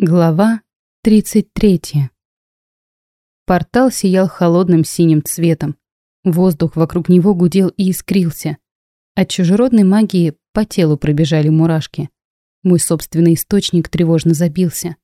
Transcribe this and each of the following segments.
Глава 33. Портал сиял холодным синим цветом. Воздух вокруг него гудел и искрился. От чужеродной магии по телу пробежали мурашки. Мой собственный источник тревожно забился.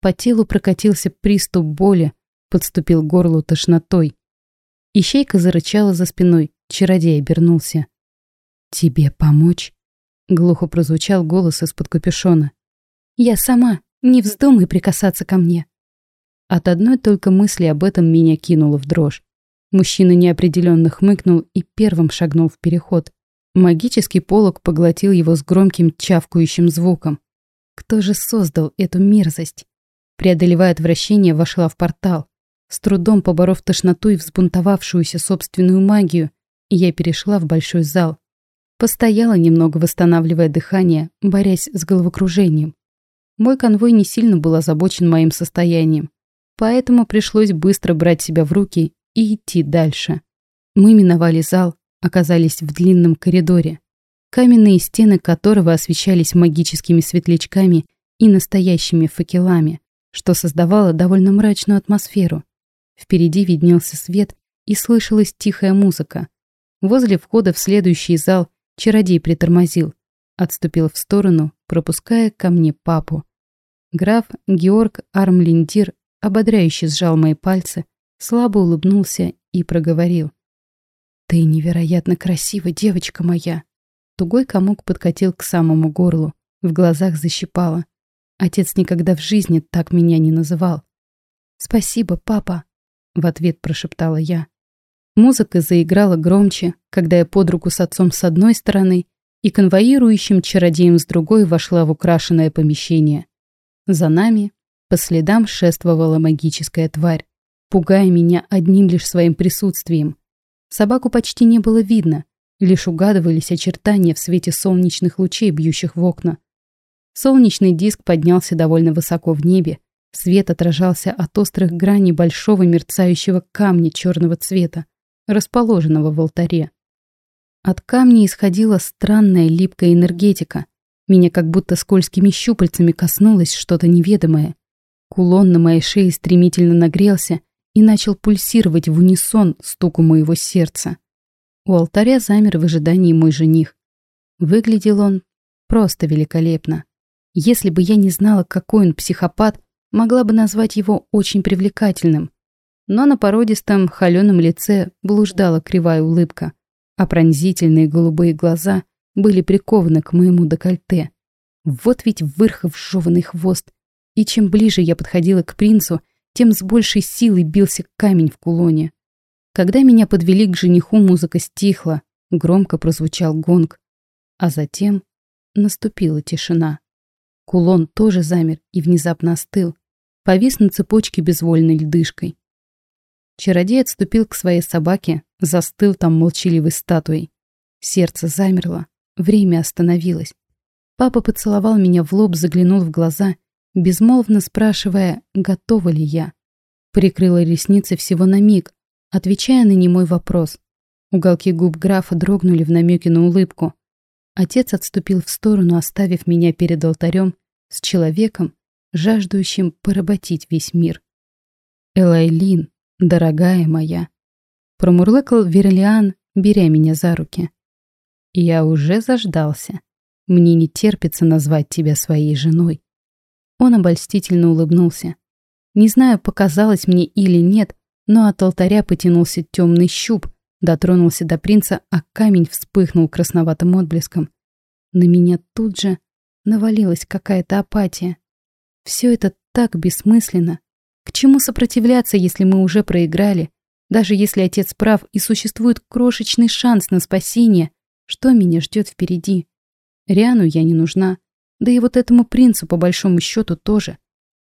По телу прокатился приступ боли, подступил к горлу тошнотой. Ищейка зарычала за спиной, чародей обернулся. «Тебе помочь?» Глухо прозвучал голос из-под капюшона. «Я сама!» Не вздумай прикасаться ко мне. От одной только мысли об этом меня кинуло в дрожь. Мужчина неопределенно хмыкнул и первым шагнул в переход. Магический полог поглотил его с громким чавкающим звуком. Кто же создал эту мерзость? Преодолевая отвращение, вошла в портал. С трудом поборов тошноту и взбунтовавшуюся собственную магию, я перешла в большой зал. Постояла немного, восстанавливая дыхание, борясь с головокружением. Мой конвой не сильно был озабочен моим состоянием, поэтому пришлось быстро брать себя в руки и идти дальше. Мы миновали зал, оказались в длинном коридоре, каменные стены которого освещались магическими светлячками и настоящими факелами, что создавало довольно мрачную атмосферу. Впереди виднелся свет и слышалась тихая музыка. Возле входа в следующий зал чародей притормозил, отступил в сторону, пропуская ко мне папу. Граф Георг Армлиндир ободряюще сжал мои пальцы, слабо улыбнулся и проговорил. «Ты невероятно красива, девочка моя!» Тугой комок подкатил к самому горлу, в глазах защипало. Отец никогда в жизни так меня не называл. «Спасибо, папа!» — в ответ прошептала я. Музыка заиграла громче, когда я под руку с отцом с одной стороны и конвоирующим чародеем с другой вошла в украшенное помещение. За нами по следам шествовала магическая тварь, пугая меня одним лишь своим присутствием. Собаку почти не было видно, лишь угадывались очертания в свете солнечных лучей, бьющих в окна. Солнечный диск поднялся довольно высоко в небе, свет отражался от острых граней большого мерцающего камня черного цвета, расположенного в алтаре. От камня исходила странная липкая энергетика, меня как будто скользкими щупальцами коснулось что-то неведомое. Кулон на моей шее стремительно нагрелся и начал пульсировать в унисон стуку моего сердца. У алтаря замер в ожидании мой жених. Выглядел он просто великолепно. Если бы я не знала, какой он психопат, могла бы назвать его очень привлекательным. Но на породистом, холеном лице блуждала кривая улыбка, а пронзительные голубые глаза были прикованы к моему декольте. Вот ведь вырхов жеванный хвост. И чем ближе я подходила к принцу, тем с большей силой бился камень в кулоне. Когда меня подвели к жениху, музыка стихла, громко прозвучал гонг. А затем наступила тишина. Кулон тоже замер и внезапно остыл, повис на цепочке безвольной льдышкой. Чародей отступил к своей собаке, застыл там молчаливой статуей. Сердце замерло, Время остановилось. Папа поцеловал меня в лоб, заглянул в глаза, безмолвно спрашивая, готова ли я. Прикрыла ресницы всего на миг, отвечая на немой вопрос. Уголки губ графа дрогнули в намеке на улыбку. Отец отступил в сторону, оставив меня перед алтарем с человеком, жаждущим поработить весь мир. «Элайлин, дорогая моя!» Промурлыкал Верлиан, беря меня за руки. Я уже заждался. Мне не терпится назвать тебя своей женой. Он обольстительно улыбнулся. Не знаю, показалось мне или нет, но от алтаря потянулся темный щуп, дотронулся до принца, а камень вспыхнул красноватым отблеском. На меня тут же навалилась какая-то апатия. Все это так бессмысленно. К чему сопротивляться, если мы уже проиграли? Даже если отец прав и существует крошечный шанс на спасение, что меня ждет впереди? Риану я не нужна. Да и вот этому принцу, по большому счету, тоже.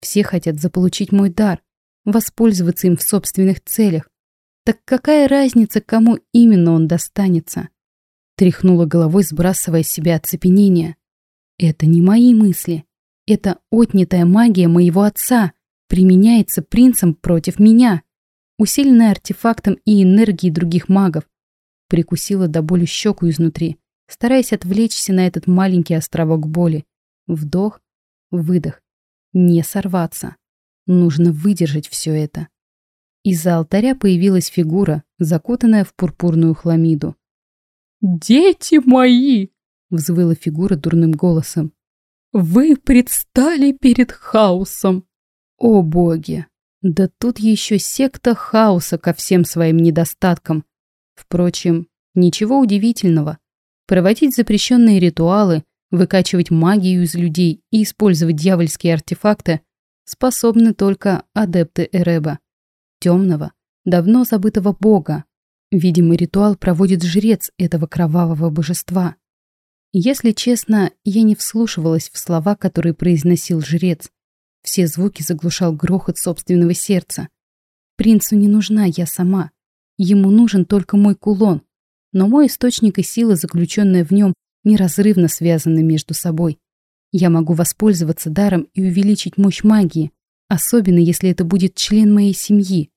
Все хотят заполучить мой дар, воспользоваться им в собственных целях. Так какая разница, кому именно он достанется? Тряхнула головой, сбрасывая с себя оцепенение. Это не мои мысли. Это отнятая магия моего отца применяется принцем против меня, усиленная артефактом и энергией других магов. Прикусила до боли щеку изнутри, стараясь отвлечься на этот маленький островок боли. Вдох, выдох. Не сорваться. Нужно выдержать все это. Из-за алтаря появилась фигура, закутанная в пурпурную хламиду. «Дети мои!» — взвыла фигура дурным голосом. «Вы предстали перед хаосом!» О боги! Да тут еще секта хаоса ко всем своим недостаткам. Впрочем, ничего удивительного. Проводить запрещенные ритуалы, выкачивать магию из людей и использовать дьявольские артефакты способны только адепты Эреба темного, давно забытого бога. Видимо, ритуал проводит жрец этого кровавого божества. Если честно, я не вслушивалась в слова, которые произносил жрец. Все звуки заглушал грохот собственного сердца. Принцу не нужна я сама. Ему нужен только мой кулон. Но мой источник и сила, заключенная в нем, неразрывно связаны между собой. Я могу воспользоваться даром и увеличить мощь магии, особенно если это будет член моей семьи.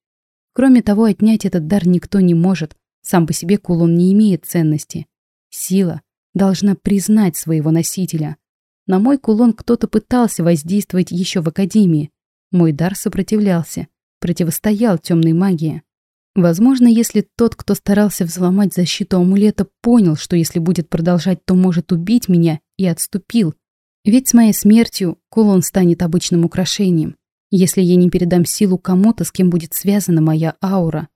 Кроме того, отнять этот дар никто не может. Сам по себе кулон не имеет ценности. Сила должна признать своего носителя. На мой кулон кто-то пытался воздействовать еще в академии. Мой дар сопротивлялся, противостоял темной магии. Возможно, если тот, кто старался взломать защиту амулета, понял, что если будет продолжать, то может убить меня, и отступил. Ведь с моей смертью кулон станет обычным украшением если я не передам силу кому-то, с кем будет связана моя аура.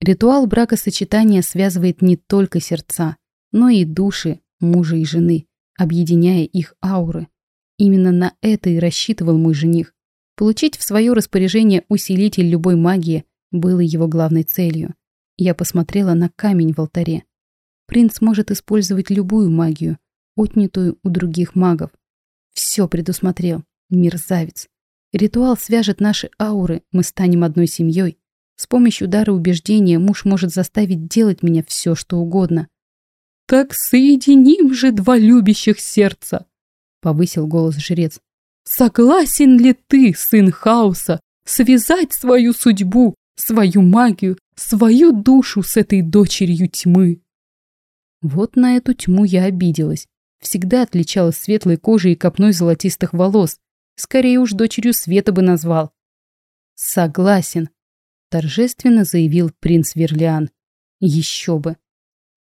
Ритуал бракосочетания связывает не только сердца, но и души мужа и жены, объединяя их ауры. Именно на это и рассчитывал мой жених. Получить в свое распоряжение усилитель любой магии было его главной целью. Я посмотрела на камень в алтаре. Принц может использовать любую магию, отнятую у других магов. Все предусмотрел. Мерзавец. Ритуал свяжет наши ауры, мы станем одной семьей. С помощью дара убеждения муж может заставить делать меня все, что угодно. «Так соединим же два любящих сердца!» — повысил голос жрец. «Согласен ли ты, сын хаоса, связать свою судьбу, свою магию, свою душу с этой дочерью тьмы?» Вот на эту тьму я обиделась. Всегда отличалась светлой кожей и копной золотистых волос, Скорее уж дочерью Света бы назвал. Согласен, торжественно заявил принц Верлиан. Еще бы.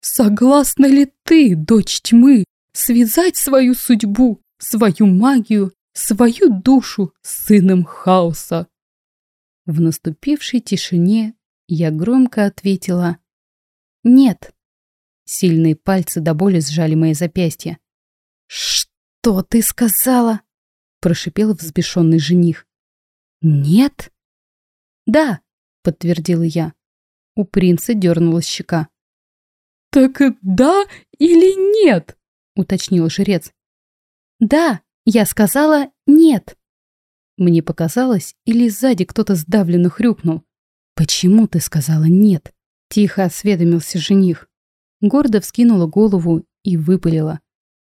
Согласна ли ты, дочь тьмы, связать свою судьбу, свою магию, свою душу с сыном хаоса? В наступившей тишине я громко ответила «Нет». Сильные пальцы до боли сжали мои запястья. «Что ты сказала?» прошипел взбешенный жених. «Нет?» «Да», — подтвердила я. У принца дернулась щека. «Так да или нет?» — уточнил жрец. «Да, я сказала нет». Мне показалось, или сзади кто-то сдавленно хрюкнул. «Почему ты сказала нет?» — тихо осведомился жених. Гордо вскинула голову и выпалила.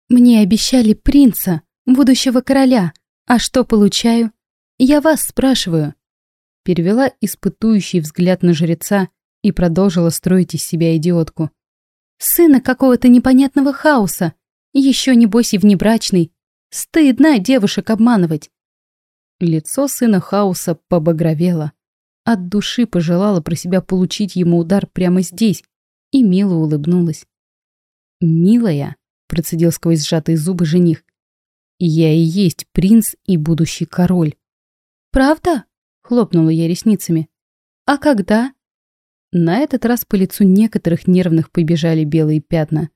«Мне обещали принца, будущего короля. «А что получаю?» «Я вас спрашиваю». Перевела испытующий взгляд на жреца и продолжила строить из себя идиотку. «Сына какого-то непонятного хаоса. Еще, небось, и внебрачный. Стыдно девушек обманывать». Лицо сына хаоса побагровело. От души пожелала про себя получить ему удар прямо здесь и мило улыбнулась. «Милая», — процедил сквозь сжатые зубы жених, я и есть принц и будущий король. Правда? Хлопнула я ресницами. А когда? На этот раз по лицу некоторых нервных побежали белые пятна.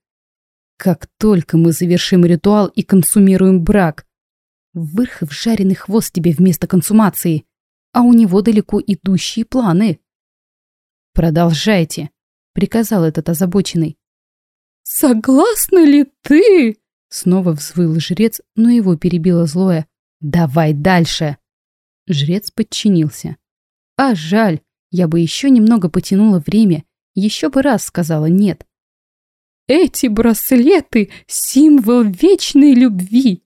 Как только мы завершим ритуал и консумируем брак. Вырхов жареный хвост тебе вместо консумации, а у него далеко идущие планы. Продолжайте, приказал этот озабоченный. Согласна ли ты? Снова взвыл жрец, но его перебило злое. «Давай дальше!» Жрец подчинился. «А жаль, я бы еще немного потянула время, еще бы раз сказала «нет». «Эти браслеты — символ вечной любви!»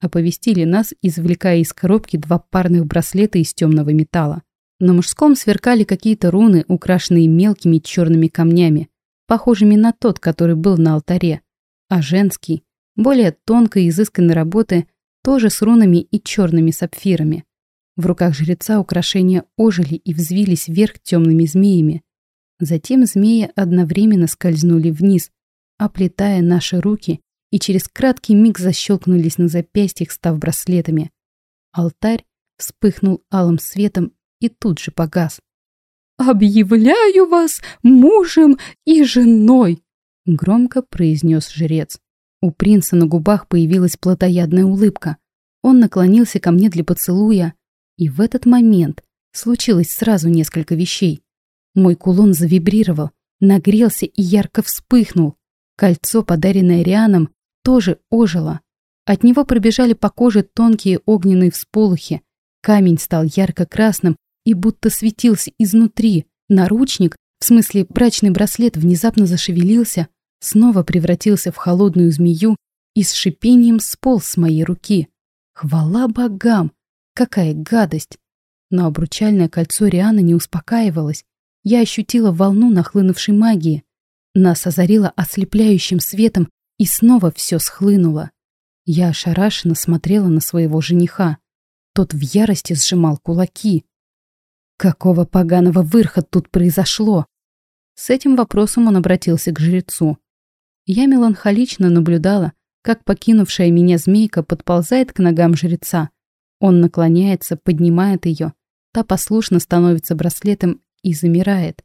Оповестили нас, извлекая из коробки два парных браслета из темного металла. На мужском сверкали какие-то руны, украшенные мелкими черными камнями, похожими на тот, который был на алтаре, а женский более тонкой и изысканной работы, тоже с рунами и черными сапфирами. В руках жреца украшения ожили и взвились вверх темными змеями. Затем змеи одновременно скользнули вниз, оплетая наши руки и через краткий миг защелкнулись на запястьях, став браслетами. Алтарь вспыхнул алым светом и тут же погас. «Объявляю вас мужем и женой!» — громко произнес жрец. У принца на губах появилась плотоядная улыбка. Он наклонился ко мне для поцелуя, и в этот момент случилось сразу несколько вещей. Мой кулон завибрировал, нагрелся и ярко вспыхнул. Кольцо, подаренное Рианом, тоже ожило. От него пробежали по коже тонкие огненные всполохи. Камень стал ярко-красным и будто светился изнутри. Наручник, в смысле брачный браслет, внезапно зашевелился, снова превратился в холодную змею и с шипением сполз с моей руки. Хвала богам! Какая гадость! Но обручальное кольцо Рианы не успокаивалось. Я ощутила волну нахлынувшей магии. Нас озарило ослепляющим светом, и снова все схлынуло. Я ошарашенно смотрела на своего жениха. Тот в ярости сжимал кулаки. Какого поганого вырха тут произошло? С этим вопросом он обратился к жрецу. Я меланхолично наблюдала, как покинувшая меня змейка подползает к ногам жреца. Он наклоняется, поднимает ее. Та послушно становится браслетом и замирает.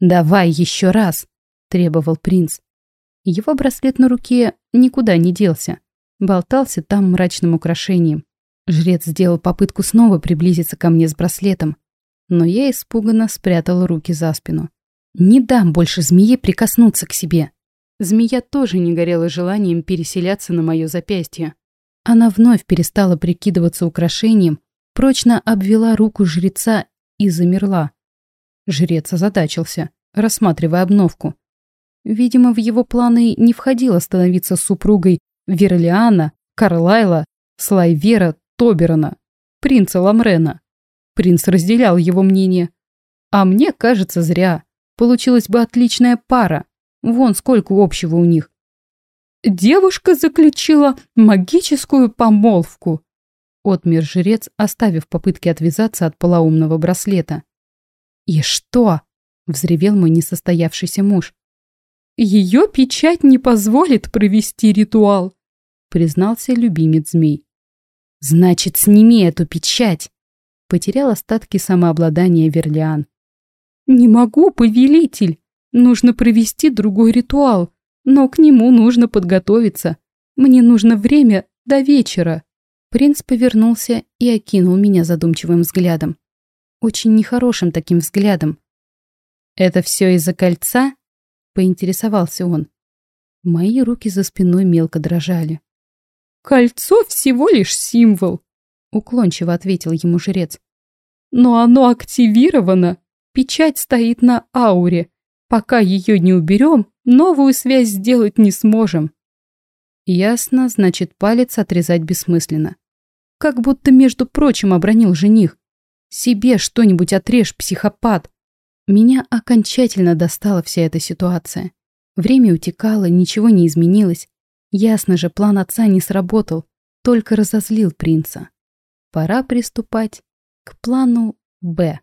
«Давай еще раз!» – требовал принц. Его браслет на руке никуда не делся. Болтался там мрачным украшением. Жрец сделал попытку снова приблизиться ко мне с браслетом но я испуганно спрятала руки за спину. Не дам больше змее прикоснуться к себе. Змея тоже не горела желанием переселяться на мое запястье. Она вновь перестала прикидываться украшением, прочно обвела руку жреца и замерла. Жрец озадачился, рассматривая обновку. Видимо, в его планы не входило становиться супругой Верлиана, Карлайла, Слайвера, Тоберона, принца Ламрена. Принц разделял его мнение. А мне кажется, зря. Получилась бы отличная пара. Вон сколько общего у них. Девушка заключила магическую помолвку. Отмер жрец, оставив попытки отвязаться от полоумного браслета. «И что?» — взревел мой несостоявшийся муж. «Ее печать не позволит провести ритуал», — признался любимец змей. «Значит, сними эту печать!» Потерял остатки самообладания Верлиан. «Не могу, повелитель! Нужно провести другой ритуал, но к нему нужно подготовиться. Мне нужно время до вечера». Принц повернулся и окинул меня задумчивым взглядом. Очень нехорошим таким взглядом. «Это все из-за кольца?» — поинтересовался он. Мои руки за спиной мелко дрожали. «Кольцо всего лишь символ», уклончиво ответил ему жрец. Но оно активировано. Печать стоит на ауре. Пока ее не уберем, новую связь сделать не сможем. Ясно, значит, палец отрезать бессмысленно. Как будто, между прочим, обронил жених. Себе что-нибудь отрежь, психопат. Меня окончательно достала вся эта ситуация. Время утекало, ничего не изменилось. Ясно же, план отца не сработал, только разозлил принца. Пора приступать к плану «Б».